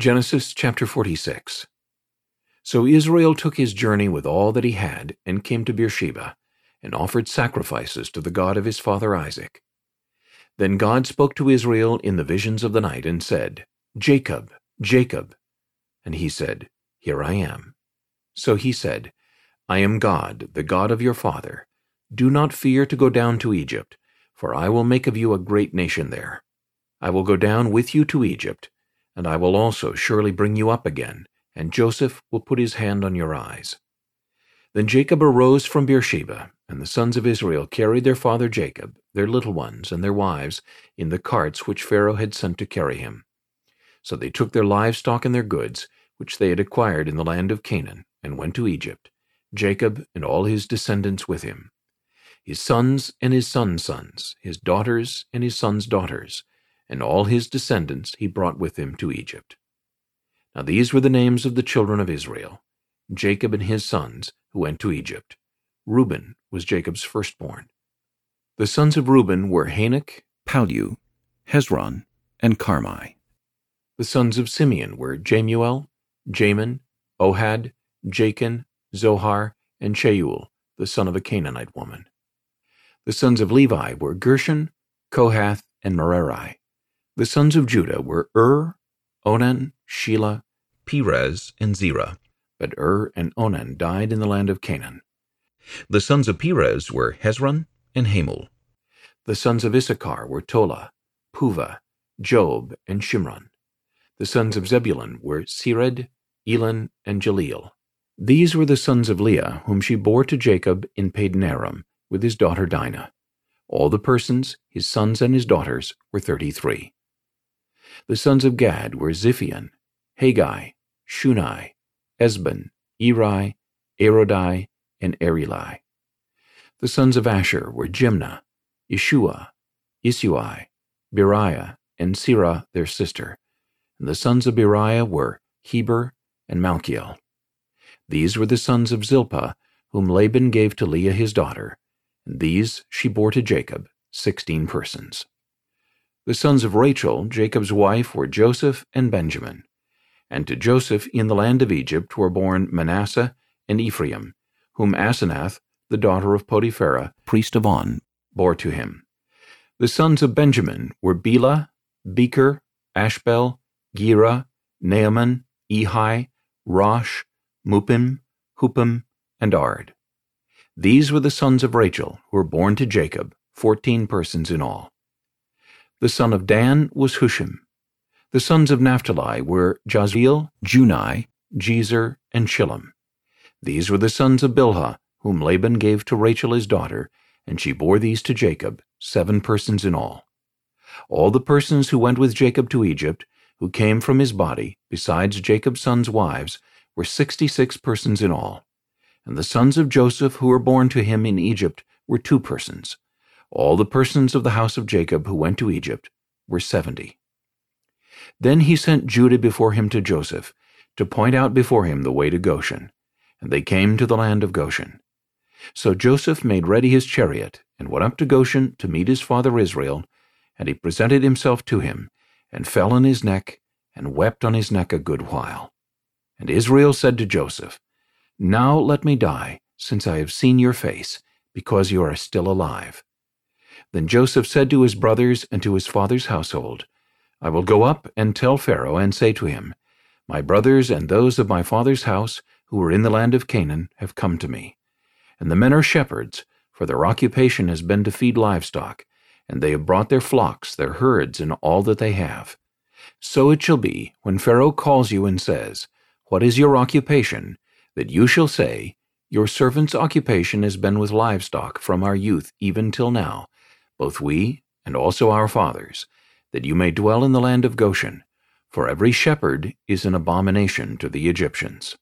Genesis chapter 46 So Israel took his journey with all that he had, and came to Beersheba, and offered sacrifices to the God of his father Isaac. Then God spoke to Israel in the visions of the night, and said, Jacob, Jacob. And he said, Here I am. So he said, I am God, the God of your father. Do not fear to go down to Egypt, for I will make of you a great nation there. I will go down with you to Egypt, and I will also surely bring you up again, and Joseph will put his hand on your eyes. Then Jacob arose from Beersheba, and the sons of Israel carried their father Jacob, their little ones, and their wives, in the carts which Pharaoh had sent to carry him. So they took their livestock and their goods, which they had acquired in the land of Canaan, and went to Egypt, Jacob and all his descendants with him. His sons and his sons' sons, his daughters and his sons' daughters, and all his descendants he brought with him to Egypt. Now these were the names of the children of Israel, Jacob and his sons, who went to Egypt. Reuben was Jacob's firstborn. The sons of Reuben were Hanoch, Pallu, Hezron, and Carmi. The sons of Simeon were Jemuel, Jamin, Ohad, Jachin, Zohar, and Shaul, the son of a Canaanite woman. The sons of Levi were Gershon, Kohath, and Merari. The sons of Judah were Ur, Onan, Shelah, Perez, and Zerah. But Ur and Onan died in the land of Canaan. The sons of Perez were Hezron and Hamul. The sons of Issachar were Tola, Puvah, Job, and Shimron. The sons of Zebulun were Sered, Elon, and Jahleel. These were the sons of Leah, whom she bore to Jacob in Padanaram, with his daughter Dinah. All the persons, his sons and his daughters, were thirty-three. The sons of Gad were Ziphion, Haggai, Shuni, Ezbon, Eri, Arodi, and Areli. The sons of Asher were Jimnah, Ishuah, Isui, Beriah, and Serah their sister. And the sons of Beriah were Heber and Malchiel. These were the sons of Zilpah, whom Laban gave to Leah his daughter, and these she bore to Jacob, sixteen persons. The sons of Rachel, Jacob's wife, were Joseph and Benjamin. And to Joseph in the land of Egypt were born Manasseh and Ephraim, whom Asenath, the daughter of Potipherah, priest of On, bore to him. The sons of Benjamin were Bela, Becher, Ashbel, Gera, Naaman, Ehi, Rosh, Muppim, Huppim, and Ard. These were the sons of Rachel, who were born to Jacob, fourteen persons in all. The son of Dan was Hushim. The sons of Naphtali were Jahzeel, Guni, Jezer, and Shillem. These were the sons of Bilhah, whom Laban gave to Rachel his daughter, and she bore these to Jacob, seven persons in all. All the persons who went with Jacob to Egypt, who came from his body, besides Jacob's sons' wives, were sixty-six persons in all. And the sons of Joseph who were born to him in Egypt were two persons. All the persons of the house of Jacob who went to Egypt were seventy. Then he sent Judah before him to Joseph, to point out before him the way to Goshen. And they came to the land of Goshen. So Joseph made ready his chariot, and went up to Goshen to meet his father Israel, and he presented himself to him, and fell on his neck, and wept on his neck a good while. And Israel said to Joseph, Now let me die, since I have seen your face, because you are still alive. Then Joseph said to his brothers and to his father's household, I will go up and tell Pharaoh and say to him, My brothers and those of my father's house who are in the land of Canaan have come to me. And the men are shepherds, for their occupation has been to feed livestock, and they have brought their flocks, their herds, and all that they have. So it shall be, when Pharaoh calls you and says, What is your occupation? that you shall say, Your servant's occupation has been with livestock from our youth even till now, both we and also our fathers, that you may dwell in the land of Goshen, for every shepherd is an abomination to the Egyptians.